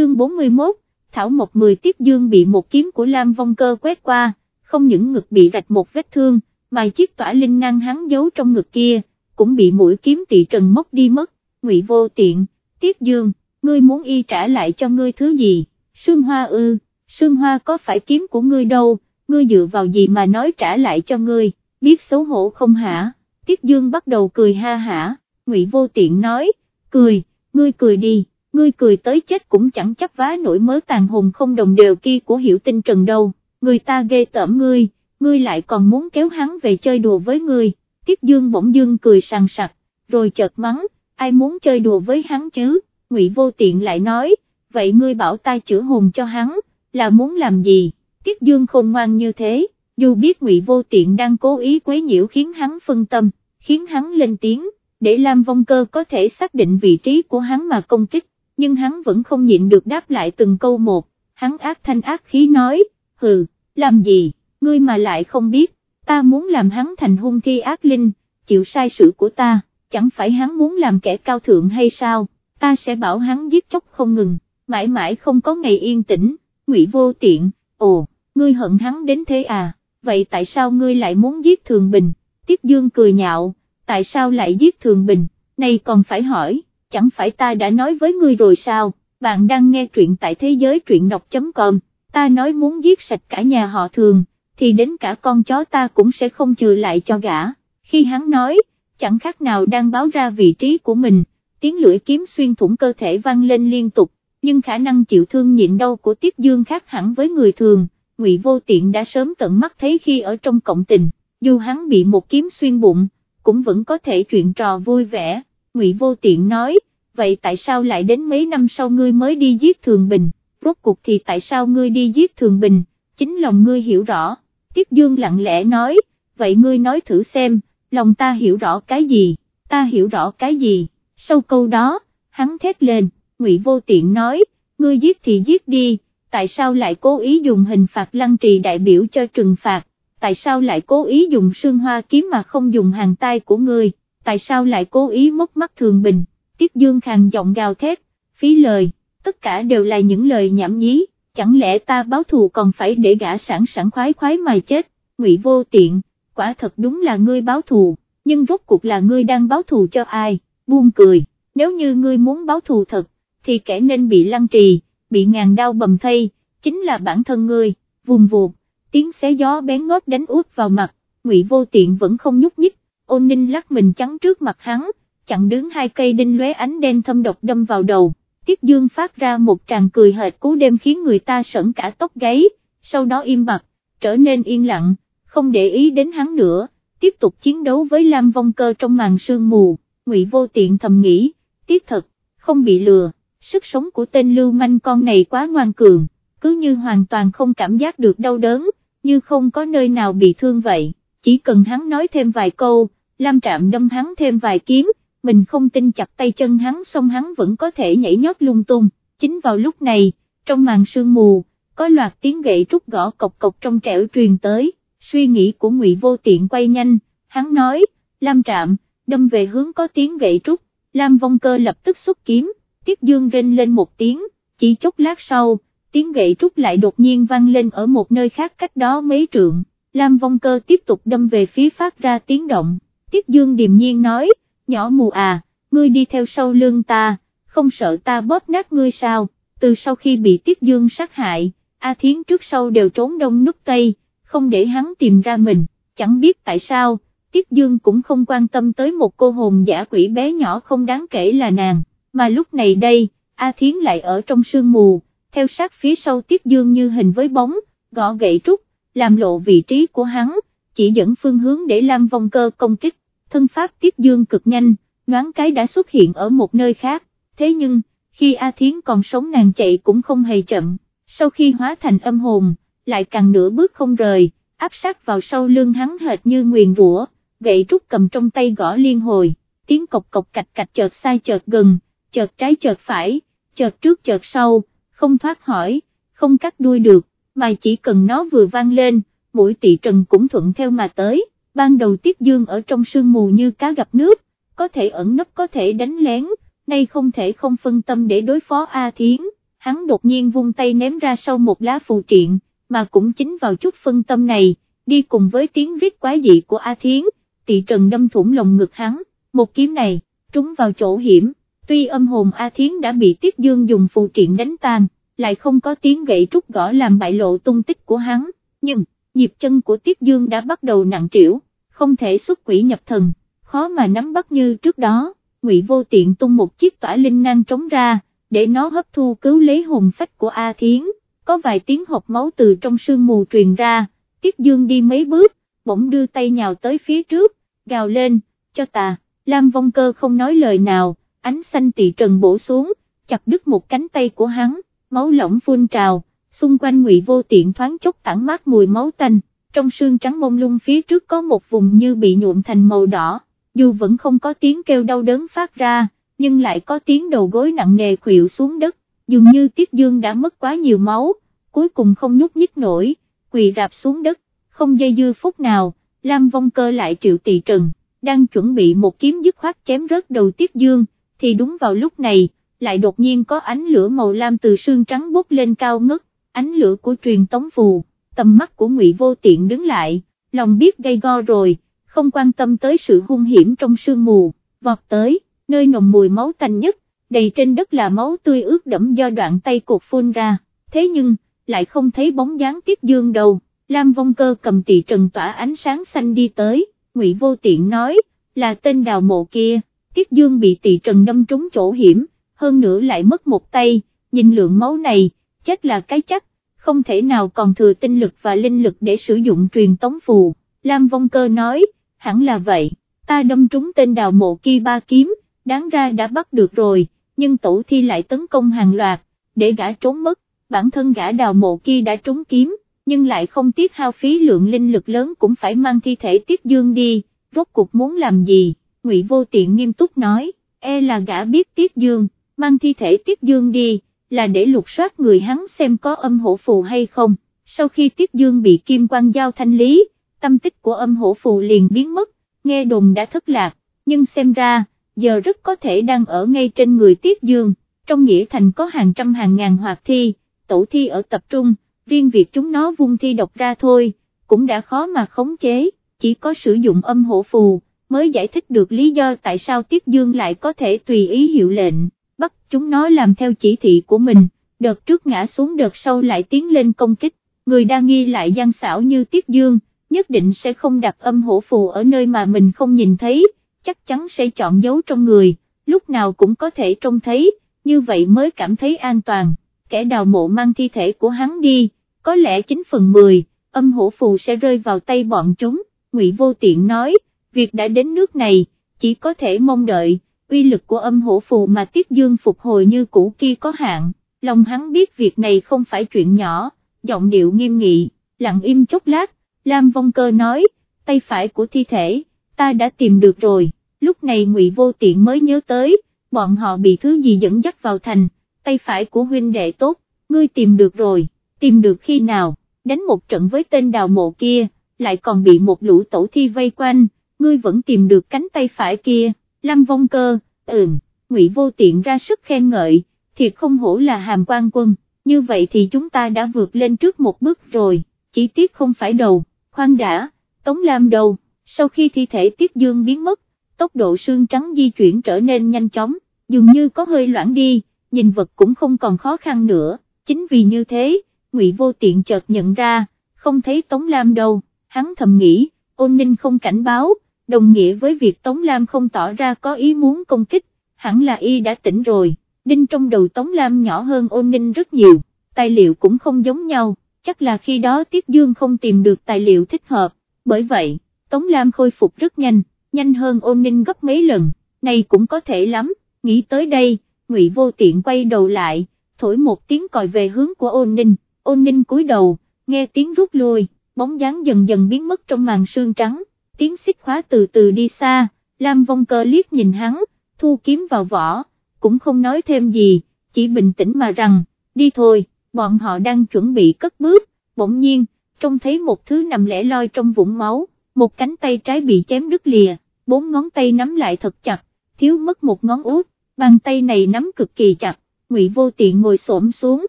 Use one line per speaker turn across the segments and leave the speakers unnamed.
chương 41, Thảo Mộc 10 Tiết Dương bị một kiếm của Lam Vong Cơ quét qua, không những ngực bị rạch một vết thương, mà chiếc tỏa linh năng hắn giấu trong ngực kia, cũng bị mũi kiếm tị trần móc đi mất, ngụy vô tiện, Tiết Dương, ngươi muốn y trả lại cho ngươi thứ gì, Sương Hoa ư, Sương Hoa có phải kiếm của ngươi đâu, ngươi dựa vào gì mà nói trả lại cho ngươi, biết xấu hổ không hả, Tiết Dương bắt đầu cười ha hả, ngụy vô tiện nói, cười, ngươi cười đi, ngươi cười tới chết cũng chẳng chấp vá nổi mớ tàn hồn không đồng đều kia của hiểu tinh trần đâu, người ta ghê tởm ngươi, ngươi lại còn muốn kéo hắn về chơi đùa với ngươi, Tiết Dương bỗng dưng cười sàng sặc, rồi chợt mắng, ai muốn chơi đùa với hắn chứ, Ngụy Vô Tiện lại nói, vậy ngươi bảo ta chữa hồn cho hắn, là muốn làm gì, Tiết Dương khôn ngoan như thế, dù biết Ngụy Vô Tiện đang cố ý quấy nhiễu khiến hắn phân tâm, khiến hắn lên tiếng, để Lam Vong Cơ có thể xác định vị trí của hắn mà công kích, nhưng hắn vẫn không nhịn được đáp lại từng câu một, hắn ác thanh ác khí nói, hừ, làm gì, ngươi mà lại không biết, ta muốn làm hắn thành hung thi ác linh, chịu sai sự của ta, chẳng phải hắn muốn làm kẻ cao thượng hay sao, ta sẽ bảo hắn giết chóc không ngừng, mãi mãi không có ngày yên tĩnh, ngụy vô tiện, ồ, ngươi hận hắn đến thế à, vậy tại sao ngươi lại muốn giết Thường Bình, Tiết Dương cười nhạo, tại sao lại giết Thường Bình, này còn phải hỏi, chẳng phải ta đã nói với ngươi rồi sao, bạn đang nghe truyện tại thế giới truyện đọc.com, ta nói muốn giết sạch cả nhà họ Thường, thì đến cả con chó ta cũng sẽ không trừ lại cho gã, khi hắn nói, chẳng khác nào đang báo ra vị trí của mình, tiếng lưỡi kiếm xuyên thủng cơ thể vang lên liên tục, nhưng khả năng chịu thương nhịn đau của Tiết Dương khác hẳn với người thường, Ngụy Vô Tiện đã sớm tận mắt thấy khi ở trong cộng tình, dù hắn bị một kiếm xuyên bụng, cũng vẫn có thể chuyện trò vui vẻ, Ngụy Vô Tiện nói, vậy tại sao lại đến mấy năm sau ngươi mới đi giết Thường Bình, rốt cuộc thì tại sao ngươi đi giết Thường Bình, chính lòng ngươi hiểu rõ, Tiết Dương lặng lẽ nói, vậy ngươi nói thử xem, lòng ta hiểu rõ cái gì, ta hiểu rõ cái gì, sau câu đó, hắn thét lên, Ngụy Vô Tiện nói, ngươi giết thì giết đi, tại sao lại cố ý dùng hình phạt lăng trì đại biểu cho trừng phạt, tại sao lại cố ý dùng sương hoa kiếm mà không dùng hàng tay của ngươi, tại sao lại cố ý móc mắt thường bình, Tiết Dương khàn giọng gào thét, phí lời, tất cả đều là những lời nhảm nhí, chẳng lẽ ta báo thù còn phải để gã sẵn sẵn khoái khoái mà chết, Ngụy Vô Tiện, quả thật đúng là ngươi báo thù, nhưng rốt cuộc là ngươi đang báo thù cho ai, buông cười, nếu như ngươi muốn báo thù thật, thì kẻ nên bị lăng trì, bị ngàn đau bầm thây, chính là bản thân ngươi, vùng vụt, tiếng xé gió bén ngót đánh út vào mặt, ngụy vô tiện vẫn không nhúc nhích, ôn ninh lắc mình trắng trước mặt hắn, chặn đứng hai cây đinh lóe ánh đen thâm độc đâm vào đầu, Tiết Dương phát ra một tràng cười hệt cú đêm khiến người ta sởn cả tóc gáy, sau đó im bặt, trở nên yên lặng, không để ý đến hắn nữa, tiếp tục chiến đấu với Lam Vong Cơ trong màn sương mù, Ngụy Vô Tiện thầm nghĩ, tiếc thật, không bị lừa, sức sống của tên lưu manh con này quá ngoan cường, cứ như hoàn toàn không cảm giác được đau đớn, như không có nơi nào bị thương vậy, chỉ cần hắn nói thêm vài câu, Lam Trạm đâm hắn thêm vài kiếm, mình không tin chặt tay chân hắn xong hắn vẫn có thể nhảy nhót lung tung, chính vào lúc này, trong màn sương mù, có loạt tiếng gậy trúc gõ cộc cộc trong trẻo truyền tới, suy nghĩ của Ngụy Vô Tiện quay nhanh, hắn nói, Lam Trạm, đâm về hướng có tiếng gậy trúc, Lam Vong Cơ lập tức xuất kiếm, Tiết Dương rên lên một tiếng, chỉ chốc lát sau, tiếng gậy trúc lại đột nhiên vang lên ở một nơi khác cách đó mấy trượng, Lam Vong Cơ tiếp tục đâm về phía phát ra tiếng động, Tiết Dương điềm nhiên nói, nhỏ mù à, ngươi đi theo sau lưng ta, không sợ ta bóp nát ngươi sao, từ sau khi bị Tiết Dương sát hại, A Thiến trước sau đều trốn đông nút tây, không để hắn tìm ra mình, chẳng biết tại sao, Tiết Dương cũng không quan tâm tới một cô hồn giả quỷ bé nhỏ không đáng kể là nàng, mà lúc này đây, A Thiến lại ở trong sương mù, theo sát phía sau Tiết Dương như hình với bóng, gõ gậy trúc, làm lộ vị trí của hắn, chỉ dẫn phương hướng để Lam Vong Cơ công kích, thân pháp Tiết Dương cực nhanh, nhoáng cái đã xuất hiện ở một nơi khác, thế nhưng, khi A Thiến còn sống nàng chạy cũng không hề chậm, sau khi hóa thành âm hồn, lại càng nửa bước không rời, áp sát vào sau lưng hắn hệt như nguyền rủa, gậy trúc cầm trong tay gõ liên hồi, tiếng cộc cộc cạch cạch chợt sai chợt gần, chợt trái chợt phải, chợt trước chợt sau, không thoát hỏi, không cắt đuôi được, mà chỉ cần nó vừa vang lên, mũi tị trần cũng thuận theo mà tới, ban đầu Tiết Dương ở trong sương mù như cá gặp nước, có thể ẩn nấp có thể đánh lén, nay không thể không phân tâm để đối phó A Thiến, hắn đột nhiên vung tay ném ra sau một lá phù triện, mà cũng chính vào chút phân tâm này, đi cùng với tiếng rít quái dị của A Thiến, tị trần đâm thủng lồng ngực hắn, một kiếm này, trúng vào chỗ hiểm, tuy âm hồn A Thiến đã bị Tiết Dương dùng phù triện đánh tan, lại không có tiếng gậy trúc gõ làm bại lộ tung tích của hắn, nhưng, nhịp chân của Tiết Dương đã bắt đầu nặng trĩu, không thể xuất quỷ nhập thần, khó mà nắm bắt như trước đó, Ngụy Vô Tiện tung một chiếc tỏa linh năng trống ra, để nó hấp thu cứu lấy hồn phách của A Thiến, có vài tiếng hộp máu từ trong sương mù truyền ra, Tiết Dương đi mấy bước, bỗng đưa tay nhào tới phía trước, gào lên, cho ta, Lam Vong Cơ không nói lời nào, ánh xanh tị trần bổ xuống, chặt đứt một cánh tay của hắn, máu lỏng phun trào, xung quanh ngụy vô tiện thoáng chốc tản mát mùi máu tanh, trong sương trắng mông lung phía trước có một vùng như bị nhuộm thành màu đỏ, dù vẫn không có tiếng kêu đau đớn phát ra, nhưng lại có tiếng đầu gối nặng nề khuỵu xuống đất, dường như Tiết Dương đã mất quá nhiều máu, cuối cùng không nhúc nhích nổi, quỳ rạp xuống đất, không dây dưa phút nào, Lam Vong Cơ lại triệu tỳ trần, đang chuẩn bị một kiếm dứt khoát chém rớt đầu Tiết Dương, thì đúng vào lúc này, lại đột nhiên có ánh lửa màu lam từ sương trắng bốc lên cao ngất, ánh lửa của truyền tống phù, tầm mắt của Ngụy Vô Tiện đứng lại, lòng biết gây go rồi, không quan tâm tới sự hung hiểm trong sương mù, vọt tới, nơi nồng mùi máu tanh nhất, đầy trên đất là máu tươi ướt đẫm do đoạn tay cột phun ra, thế nhưng, lại không thấy bóng dáng Tiết Dương đâu, Lam Vong Cơ cầm tỳ trần tỏa ánh sáng xanh đi tới, Ngụy Vô Tiện nói, là tên đào mộ kia, Tiết Dương bị tỳ trần đâm trúng chỗ hiểm, hơn nữa lại mất một tay, nhìn lượng máu này, chết là cái chắc, không thể nào còn thừa tinh lực và linh lực để sử dụng truyền tống phù, Lam Vong Cơ nói, hẳn là vậy, ta đâm trúng tên đào mộ kia ba kiếm, đáng ra đã bắt được rồi, nhưng tổ thi lại tấn công hàng loạt, để gã trốn mất, bản thân gã đào mộ kia đã trúng kiếm, nhưng lại không tiếc hao phí lượng linh lực lớn cũng phải mang thi thể tiết dương đi, rốt cuộc muốn làm gì, ngụy vô tiện nghiêm túc nói, e là gã biết tiết dương, mang thi thể tiết dương đi, là để lục soát người hắn xem có âm hổ phù hay không, sau khi tiết dương bị kim quan giao thanh lý, tâm tích của âm hổ phù liền biến mất, nghe đồn đã thất lạc, nhưng xem ra, giờ rất có thể đang ở ngay trên người Tiết Dương, trong nghĩa thành có hàng trăm hàng ngàn hoạt thi, tổ thi ở tập trung, riêng việc chúng nó vung thi độc ra thôi, cũng đã khó mà khống chế, chỉ có sử dụng âm hổ phù, mới giải thích được lý do tại sao Tiết Dương lại có thể tùy ý hiệu lệnh, bắt chúng nó làm theo chỉ thị của mình, đợt trước ngã xuống đợt sau lại tiến lên công kích, người đa nghi lại gian xảo như Tiết Dương, nhất định sẽ không đặt âm hổ phù ở nơi mà mình không nhìn thấy, chắc chắn sẽ chọn giấu trong người, lúc nào cũng có thể trông thấy, như vậy mới cảm thấy an toàn, kẻ đào mộ mang thi thể của hắn đi, có lẽ 9 phần 10, âm hổ phù sẽ rơi vào tay bọn chúng, Ngụy Vô Tiện nói, việc đã đến nước này, chỉ có thể mong đợi, uy lực của âm hổ phù mà Tiết Dương phục hồi như cũ kia có hạn, lòng hắn biết việc này không phải chuyện nhỏ, giọng điệu nghiêm nghị, lặng im chốc lát, Lam Vong Cơ nói, tay phải của thi thể, ta đã tìm được rồi, lúc này Ngụy Vô Tiện mới nhớ tới, bọn họ bị thứ gì dẫn dắt vào thành, tay phải của huynh đệ tốt, ngươi tìm được rồi, tìm được khi nào, đánh một trận với tên đào mộ kia, lại còn bị một lũ tổ thi vây quanh, ngươi vẫn tìm được cánh tay phải kia, Lâm Vong Cơ, ừm, Ngụy Vô Tiện ra sức khen ngợi, thiệt không hổ là hàm quan quân, như vậy thì chúng ta đã vượt lên trước một bước rồi, chỉ tiếc không phải đầu khoan đã, Tống Lam đầu, sau khi thi thể Tiết Dương biến mất, tốc độ xương trắng di chuyển trở nên nhanh chóng, dường như có hơi loãng đi, nhìn vật cũng không còn khó khăn nữa, chính vì như thế, Ngụy Vô Tiện chợt nhận ra, không thấy Tống Lam đâu, hắn thầm nghĩ, ôn ninh không cảnh báo, đồng nghĩa với việc Tống Lam không tỏ ra có ý muốn công kích, hẳn là y đã tỉnh rồi, đinh trong đầu Tống Lam nhỏ hơn ôn ninh rất nhiều, tài liệu cũng không giống nhau, chắc là khi đó Tiết Dương không tìm được tài liệu thích hợp, bởi vậy, Tống Lam khôi phục rất nhanh, nhanh hơn ôn ninh gấp mấy lần, này cũng có thể lắm, nghĩ tới đây, Ngụy Vô Tiện quay đầu lại, thổi một tiếng còi về hướng của ôn ninh, ôn ninh cúi đầu, nghe tiếng rút lui, bóng dáng dần dần biến mất trong màn sương trắng, tiếng xích khóa từ từ đi xa, Lam Vong Cơ liếc nhìn hắn, thu kiếm vào vỏ, cũng không nói thêm gì, chỉ bình tĩnh mà rằng, đi thôi bọn họ đang chuẩn bị cất bước, bỗng nhiên, trông thấy một thứ nằm lẻ loi trong vũng máu, một cánh tay trái bị chém đứt lìa, bốn ngón tay nắm lại thật chặt, thiếu mất một ngón út, bàn tay này nắm cực kỳ chặt, Ngụy Vô Tiện ngồi xổm xuống,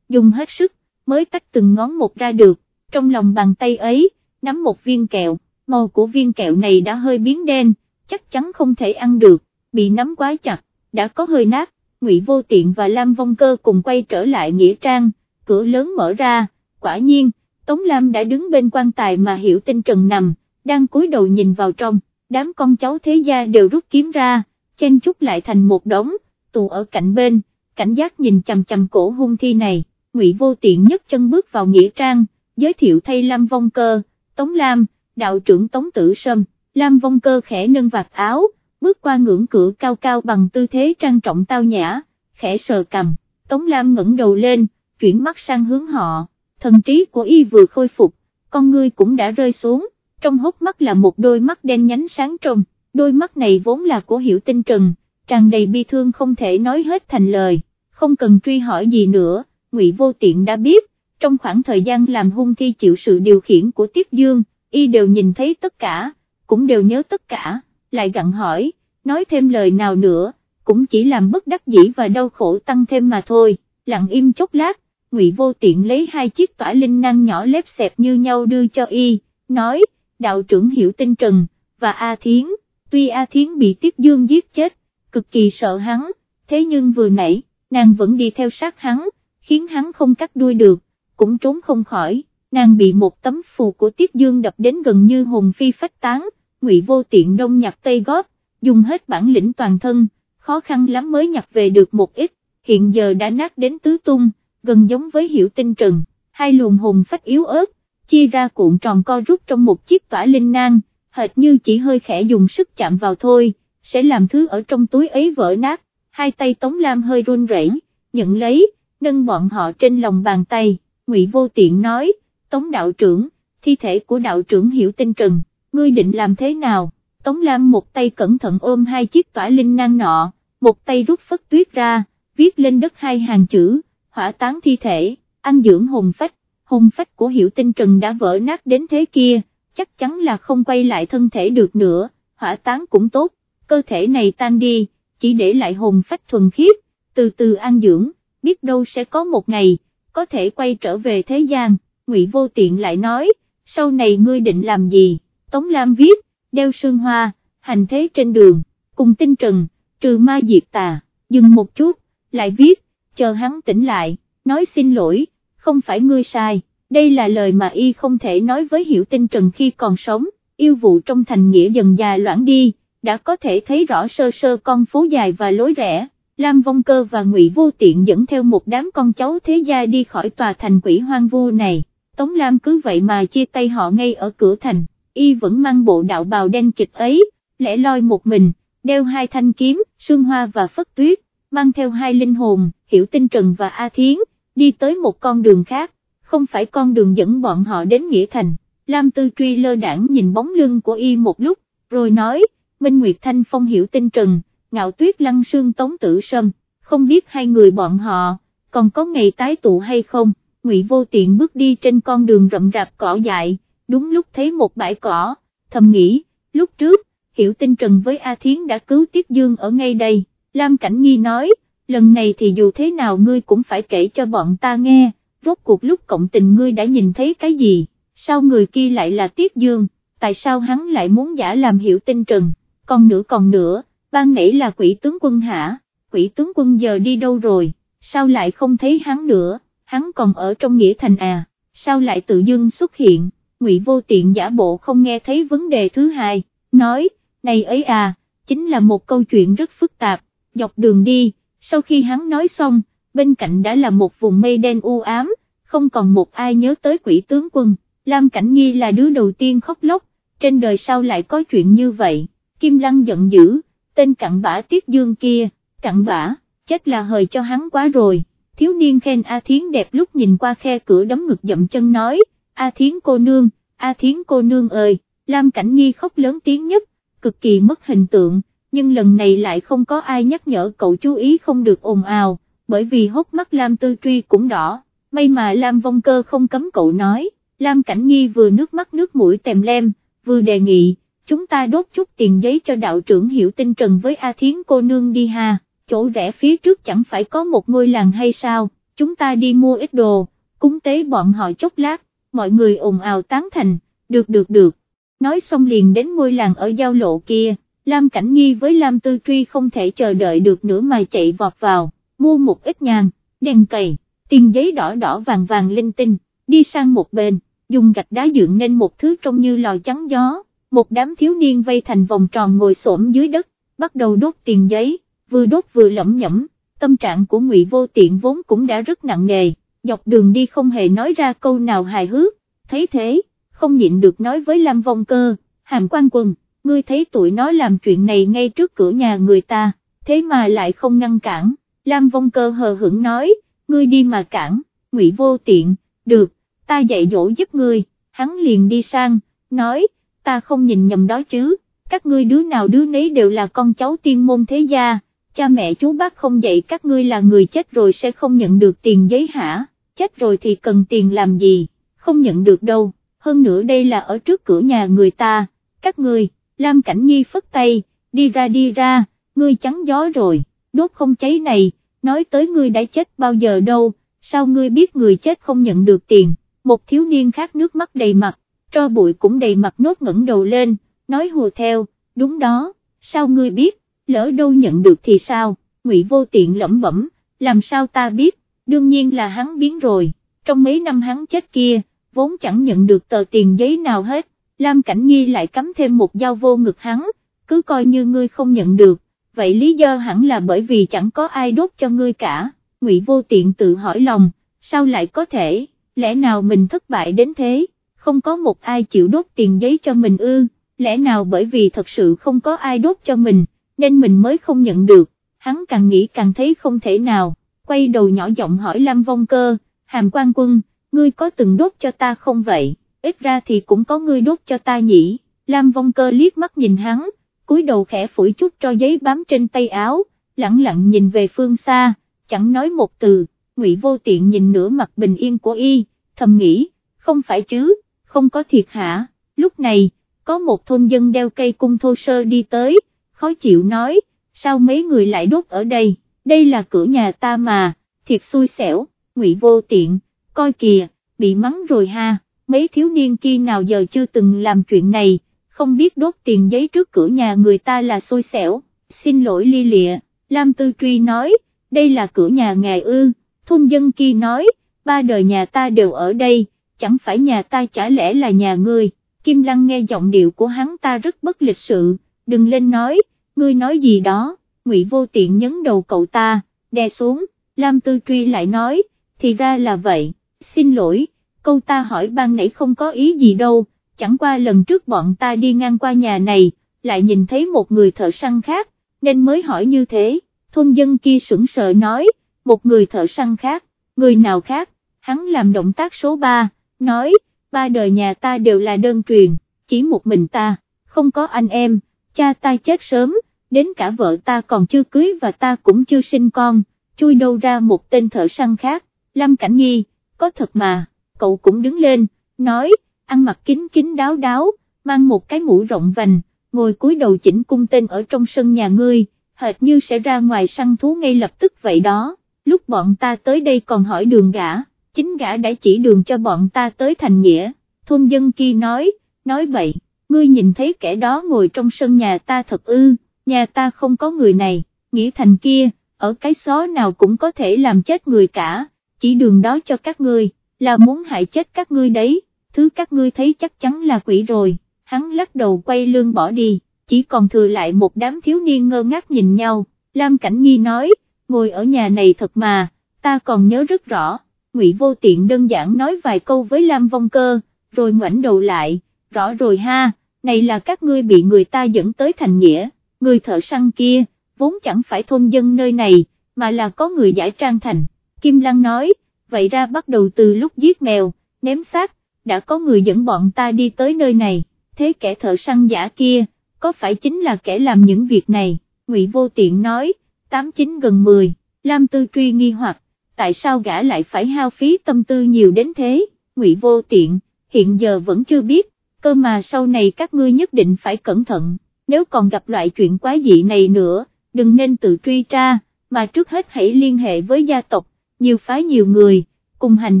dùng hết sức, mới tách từng ngón một ra được, trong lòng bàn tay ấy, nắm một viên kẹo, màu của viên kẹo này đã hơi biến đen, chắc chắn không thể ăn được, bị nắm quá chặt, đã có hơi nát, Ngụy Vô Tiện và Lam Vong Cơ cùng quay trở lại Nghĩa Trang, cửa lớn mở ra, quả nhiên, Tống Lam đã đứng bên quan tài mà hiểu tinh trần nằm, đang cúi đầu nhìn vào trong, đám con cháu thế gia đều rút kiếm ra, chen chúc lại thành một đống, tù ở cạnh bên, cảnh giác nhìn chầm chầm cổ hung thi này, Ngụy Vô Tiện nhất chân bước vào Nghĩa Trang, giới thiệu thay Lam Vong Cơ, Tống Lam, đạo trưởng Tống Tử Sâm, Lam Vong Cơ khẽ nâng vạt áo, bước qua ngưỡng cửa cao cao bằng tư thế trang trọng tao nhã, khẽ sờ cầm, Tống Lam ngẩng đầu lên, chuyển mắt sang hướng họ, thần trí của y vừa khôi phục, con ngươi cũng đã rơi xuống, trong hốc mắt là một đôi mắt đen nhánh sáng trong, đôi mắt này vốn là của Hiểu Tinh Trần, tràn đầy bi thương không thể nói hết thành lời, không cần truy hỏi gì nữa, Ngụy Vô Tiện đã biết, trong khoảng thời gian làm hung thi chịu sự điều khiển của Tiết Dương, y đều nhìn thấy tất cả, cũng đều nhớ tất cả, lại gặn hỏi, nói thêm lời nào nữa, cũng chỉ làm bất đắc dĩ và đau khổ tăng thêm mà thôi, lặng im chốc lát, Ngụy Vô Tiện lấy hai chiếc tỏa linh năng nhỏ lép xẹp như nhau đưa cho y, nói, đạo trưởng Hiểu Tinh Trần, và A Thiến, tuy A Thiến bị Tiết Dương giết chết, cực kỳ sợ hắn, thế nhưng vừa nãy, nàng vẫn đi theo sát hắn, khiến hắn không cắt đuôi được, cũng trốn không khỏi, nàng bị một tấm phù của Tiết Dương đập đến gần như hồn phi phách tán, Ngụy Vô Tiện đông nhặt tay góp, dùng hết bản lĩnh toàn thân, khó khăn lắm mới nhặt về được một ít, hiện giờ đã nát đến tứ tung, gần giống với hiểu tinh trần, hai luồng hồn phách yếu ớt, chia ra cuộn tròn co rút trong một chiếc tỏa linh nang, hệt như chỉ hơi khẽ dùng sức chạm vào thôi, sẽ làm thứ ở trong túi ấy vỡ nát, hai tay Tống Lam hơi run rẩy, nhận lấy, nâng bọn họ trên lòng bàn tay, Ngụy Vô Tiện nói, Tống đạo trưởng, thi thể của đạo trưởng hiểu tinh trần, ngươi định làm thế nào? Tống Lam một tay cẩn thận ôm hai chiếc tỏa linh nang nọ, một tay rút phất tuyết ra, viết lên đất hai hàng chữ, hỏa tán thi thể, ăn dưỡng hồn phách, hồn phách của hiểu tinh trần đã vỡ nát đến thế kia, chắc chắn là không quay lại thân thể được nữa, hỏa tán cũng tốt, cơ thể này tan đi, chỉ để lại hồn phách thuần khiết, từ từ ăn dưỡng, biết đâu sẽ có một ngày, có thể quay trở về thế gian, Ngụy Vô Tiện lại nói, sau này ngươi định làm gì, Tống Lam viết, đeo sương hoa, hành thế trên đường, cùng tinh trần, trừ ma diệt tà, dừng một chút, lại viết, chờ hắn tỉnh lại, nói xin lỗi, không phải ngươi sai, đây là lời mà y không thể nói với hiểu tinh trần khi còn sống, yêu vụ trong thành nghĩa dần già loãng đi, đã có thể thấy rõ sơ sơ con phố dài và lối rẽ. Lam Vong Cơ và Ngụy Vô Tiện dẫn theo một đám con cháu thế gia đi khỏi tòa thành quỷ hoang vu này, Tống Lam cứ vậy mà chia tay họ ngay ở cửa thành, y vẫn mang bộ đạo bào đen kịch ấy, lẻ loi một mình, đeo hai thanh kiếm, sương hoa và phất tuyết, mang theo hai linh hồn, hiểu tinh trần và A Thiến, đi tới một con đường khác, không phải con đường dẫn bọn họ đến Nghĩa Thành, Lam Tư Truy lơ đảng nhìn bóng lưng của y một lúc, rồi nói, Minh Nguyệt Thanh Phong hiểu tinh trần, ngạo tuyết lăng sương tống tử sâm, không biết hai người bọn họ, còn có ngày tái tụ hay không, Ngụy Vô Tiện bước đi trên con đường rậm rạp cỏ dại, đúng lúc thấy một bãi cỏ, thầm nghĩ, lúc trước, Hiểu Tinh Trần với A Thiến đã cứu Tiết Dương ở ngay đây, Lam Cảnh Nghi nói, lần này thì dù thế nào ngươi cũng phải kể cho bọn ta nghe, rốt cuộc lúc cộng tình ngươi đã nhìn thấy cái gì, sao người kia lại là Tiết Dương, tại sao hắn lại muốn giả làm Hiểu Tinh Trần, còn nữa còn nữa, ban nãy là quỷ tướng quân hả, quỷ tướng quân giờ đi đâu rồi, sao lại không thấy hắn nữa, hắn còn ở trong nghĩa thành à, sao lại tự dưng xuất hiện, ngụy vô tiện giả bộ không nghe thấy vấn đề thứ hai, nói, này ấy à, chính là một câu chuyện rất phức tạp, dọc đường đi, sau khi hắn nói xong, bên cạnh đã là một vùng mây đen u ám, không còn một ai nhớ tới quỷ tướng quân, Lam Cảnh Nghi là đứa đầu tiên khóc lóc, trên đời sao lại có chuyện như vậy, Kim Lăng giận dữ, tên cặn bã Tiết Dương kia, cặn bã, chết là hời cho hắn quá rồi, thiếu niên khen A Thiến đẹp lúc nhìn qua khe cửa đấm ngực dậm chân nói, A Thiến cô nương, A Thiến cô nương ơi, Lam Cảnh Nghi khóc lớn tiếng nhất, cực kỳ mất hình tượng, nhưng lần này lại không có ai nhắc nhở cậu chú ý không được ồn ào, bởi vì hốc mắt Lam Tư Truy cũng đỏ, may mà Lam Vong Cơ không cấm cậu nói, Lam Cảnh Nghi vừa nước mắt nước mũi tèm lem, vừa đề nghị, chúng ta đốt chút tiền giấy cho đạo trưởng hiểu tinh trần với A Thiến cô nương đi ha, chỗ rẽ phía trước chẳng phải có một ngôi làng hay sao, chúng ta đi mua ít đồ, cúng tế bọn họ chốc lát, mọi người ồn ào tán thành, được được được, nói xong liền đến ngôi làng ở giao lộ kia, Lam Cảnh Nghi với Lam Tư Truy không thể chờ đợi được nữa mà chạy vọt vào, mua một ít nhang, đèn cầy, tiền giấy đỏ đỏ vàng vàng linh tinh, đi sang một bên, dùng gạch đá dựng nên một thứ trông như lò chắn gió, một đám thiếu niên vây thành vòng tròn ngồi xổm dưới đất, bắt đầu đốt tiền giấy, vừa đốt vừa lẩm nhẩm, tâm trạng của Ngụy Vô Tiện vốn cũng đã rất nặng nề, dọc đường đi không hề nói ra câu nào hài hước, thấy thế, không nhịn được nói với Lam Vong Cơ, Hàm Quan Quân, ngươi thấy tụi nó làm chuyện này ngay trước cửa nhà người ta, thế mà lại không ngăn cản, Lam Vong Cơ hờ hững nói, ngươi đi mà cản, Ngụy Vô Tiện, được, ta dạy dỗ giúp ngươi, hắn liền đi sang, nói, ta không nhìn nhầm đó chứ, các ngươi đứa nào đứa nấy đều là con cháu tiên môn thế gia, cha mẹ chú bác không dạy các ngươi là người chết rồi sẽ không nhận được tiền giấy hả, chết rồi thì cần tiền làm gì, không nhận được đâu, hơn nữa đây là ở trước cửa nhà người ta, các ngươi, Lam Cảnh Nhi phất tay, đi ra đi ra, ngươi trắng gió rồi, đốt không cháy này, nói tới ngươi đã chết bao giờ đâu, sao ngươi biết người chết không nhận được tiền, một thiếu niên khác nước mắt đầy mặt, cho bụi cũng đầy mặt nốt ngẩng đầu lên, nói hùa theo, đúng đó, sao ngươi biết, lỡ đâu nhận được thì sao, ngụy vô tiện lẩm bẩm, làm sao ta biết, đương nhiên là hắn biến rồi, trong mấy năm hắn chết kia, vốn chẳng nhận được tờ tiền giấy nào hết, Lam Cảnh Nghi lại cắm thêm một dao vô ngực hắn, cứ coi như ngươi không nhận được, vậy lý do hẳn là bởi vì chẳng có ai đốt cho ngươi cả, ngụy vô tiện tự hỏi lòng, sao lại có thể, lẽ nào mình thất bại đến thế, không có một ai chịu đốt tiền giấy cho mình ư, lẽ nào bởi vì thật sự không có ai đốt cho mình, nên mình mới không nhận được, hắn càng nghĩ càng thấy không thể nào, quay đầu nhỏ giọng hỏi Lam Vong Cơ, Hàm quan quân, ngươi có từng đốt cho ta không vậy, ít ra thì cũng có ngươi đốt cho ta nhỉ, Lam Vong Cơ liếc mắt nhìn hắn, cúi đầu khẽ phủi chút cho giấy bám trên tay áo, lặng lặng nhìn về phương xa, chẳng nói một từ, Ngụy Vô Tiện nhìn nửa mặt bình yên của y, thầm nghĩ, không phải chứ, không có thiệt hả, lúc này, có một thôn dân đeo cây cung thô sơ đi tới, khó chịu nói, sao mấy người lại đốt ở đây, đây là cửa nhà ta mà, thiệt xui xẻo, ngụy vô tiện, coi kìa, bị mắng rồi ha, mấy thiếu niên kia nào giờ chưa từng làm chuyện này, không biết đốt tiền giấy trước cửa nhà người ta là xui xẻo, xin lỗi ly lịa, Lam Tư Truy nói, đây là cửa nhà ngài ư, thôn dân kia nói, ba đời nhà ta đều ở đây, chẳng phải nhà ta chả lẽ là nhà ngươi, Kim Lăng nghe giọng điệu của hắn ta rất bất lịch sự, đừng lên nói, ngươi nói gì đó, Ngụy Vô Tiện nhấn đầu cậu ta, đè xuống, Lam Tư Truy lại nói, thì ra là vậy, xin lỗi, câu ta hỏi ban nãy không có ý gì đâu, chẳng qua lần trước bọn ta đi ngang qua nhà này, lại nhìn thấy một người thợ săn khác, nên mới hỏi như thế, thôn dân kia sững sờ nói, một người thợ săn khác, người nào khác, hắn làm động tác số 3, nói, ba đời nhà ta đều là đơn truyền, chỉ một mình ta, không có anh em, cha ta chết sớm, đến cả vợ ta còn chưa cưới và ta cũng chưa sinh con, chui đâu ra một tên thợ săn khác, Lâm Cảnh Nghi, có thật mà, cậu cũng đứng lên, nói, ăn mặc kín kín đáo đáo, mang một cái mũ rộng vành, ngồi cúi đầu chỉnh cung tên ở trong sân nhà ngươi, hệt như sẽ ra ngoài săn thú ngay lập tức vậy đó, lúc bọn ta tới đây còn hỏi đường gã chính gã đã chỉ đường cho bọn ta tới thành nghĩa, thôn dân kia nói, nói vậy, ngươi nhìn thấy kẻ đó ngồi trong sân nhà ta thật ư, nhà ta không có người này, Nghĩ thành kia, ở cái xó nào cũng có thể làm chết người cả, chỉ đường đó cho các ngươi, là muốn hại chết các ngươi đấy, thứ các ngươi thấy chắc chắn là quỷ rồi, hắn lắc đầu quay lưng bỏ đi, chỉ còn thừa lại một đám thiếu niên ngơ ngác nhìn nhau, Lam Cảnh Nghi nói, ngồi ở nhà này thật mà, ta còn nhớ rất rõ. Ngụy Vô Tiện đơn giản nói vài câu với Lam Vong Cơ, rồi ngoảnh đầu lại, rõ rồi ha, này là các ngươi bị người ta dẫn tới thành nghĩa, người thợ săn kia, vốn chẳng phải thôn dân nơi này, mà là có người giải trang thành, Kim Lăng nói, vậy ra bắt đầu từ lúc giết mèo, ném xác, đã có người dẫn bọn ta đi tới nơi này, thế kẻ thợ săn giả kia, có phải chính là kẻ làm những việc này, Ngụy Vô Tiện nói, tám chín gần 10, Lam Tư Truy nghi hoặc, tại sao gã lại phải hao phí tâm tư nhiều đến thế, ngụy vô tiện, hiện giờ vẫn chưa biết, cơ mà sau này các ngươi nhất định phải cẩn thận, nếu còn gặp loại chuyện quá dị này nữa, đừng nên tự truy tra, mà trước hết hãy liên hệ với gia tộc, nhiều phái nhiều người, cùng hành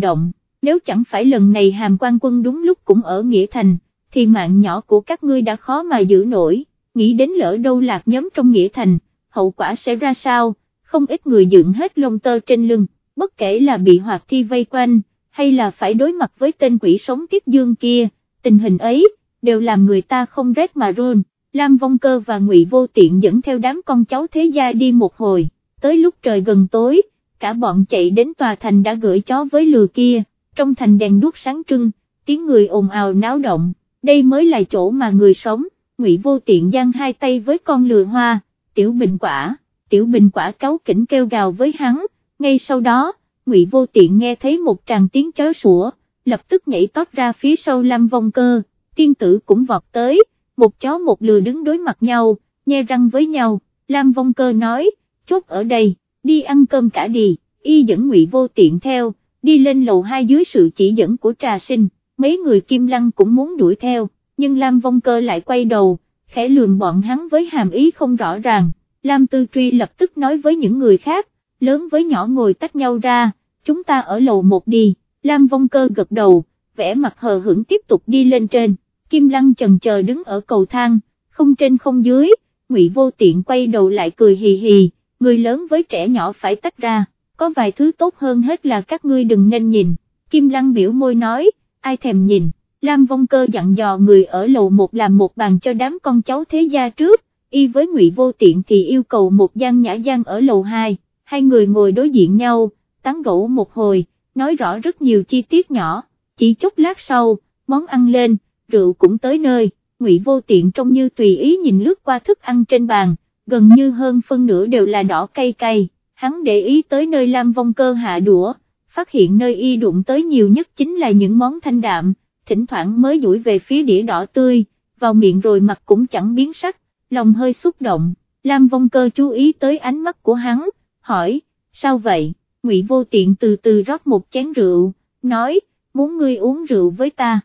động, nếu chẳng phải lần này hàm quan quân đúng lúc cũng ở Nghĩa Thành, thì mạng nhỏ của các ngươi đã khó mà giữ nổi, nghĩ đến lỡ đâu lạc nhóm trong Nghĩa Thành, hậu quả sẽ ra sao, không ít người dựng hết lông tơ trên lưng, bất kể là bị hoạt thi vây quanh, hay là phải đối mặt với tên quỷ sống tiết dương kia, tình hình ấy, đều làm người ta không rét mà run. Lam Vong Cơ và Ngụy Vô Tiện dẫn theo đám con cháu thế gia đi một hồi, tới lúc trời gần tối, cả bọn chạy đến tòa thành đã gửi chó với lừa kia, trong thành đèn đuốc sáng trưng, tiếng người ồn ào náo động, đây mới là chỗ mà người sống, Ngụy Vô Tiện giang hai tay với con lừa hoa, tiểu bình quả, tiểu bình quả cáu kỉnh kêu gào với hắn, ngay sau đó, Ngụy Vô Tiện nghe thấy một tràng tiếng chó sủa, lập tức nhảy tót ra phía sau Lam Vong Cơ, tiên tử cũng vọt tới, một chó một lừa đứng đối mặt nhau, nhe răng với nhau, Lam Vong Cơ nói, chốt ở đây, đi ăn cơm cả đi, y dẫn ngụy vô tiện theo, đi lên lầu hai dưới sự chỉ dẫn của trà sinh, mấy người kim lăng cũng muốn đuổi theo, nhưng Lam Vong Cơ lại quay đầu, khẽ lườm bọn hắn với hàm ý không rõ ràng, Lam Tư Truy lập tức nói với những người khác, lớn với nhỏ ngồi tách nhau ra, chúng ta ở lầu một đi, Lam Vong Cơ gật đầu, vẽ mặt hờ hững tiếp tục đi lên trên. Kim Lăng chần chờ đứng ở cầu thang, không trên không dưới, Ngụy Vô Tiện quay đầu lại cười hì hì, người lớn với trẻ nhỏ phải tách ra, có vài thứ tốt hơn hết là các ngươi đừng nên nhìn, Kim Lăng biểu môi nói, ai thèm nhìn, Lam Vong Cơ dặn dò người ở lầu một làm một bàn cho đám con cháu thế gia trước, y với Ngụy Vô Tiện thì yêu cầu một gian nhã gian ở lầu 2, hai người ngồi đối diện nhau, tán gẫu một hồi, nói rõ rất nhiều chi tiết nhỏ, chỉ chốc lát sau, món ăn lên, rượu cũng tới nơi, Ngụy Vô Tiện trông như tùy ý nhìn lướt qua thức ăn trên bàn, gần như hơn phân nửa đều là đỏ cay cay, hắn để ý tới nơi Lam Vong Cơ hạ đũa, phát hiện nơi y đụng tới nhiều nhất chính là những món thanh đạm, thỉnh thoảng mới duỗi về phía đĩa đỏ tươi, vào miệng rồi mặt cũng chẳng biến sắc, lòng hơi xúc động, Lam Vong Cơ chú ý tới ánh mắt của hắn, hỏi, sao vậy, Ngụy Vô Tiện từ từ rót một chén rượu, nói, muốn ngươi uống rượu với ta.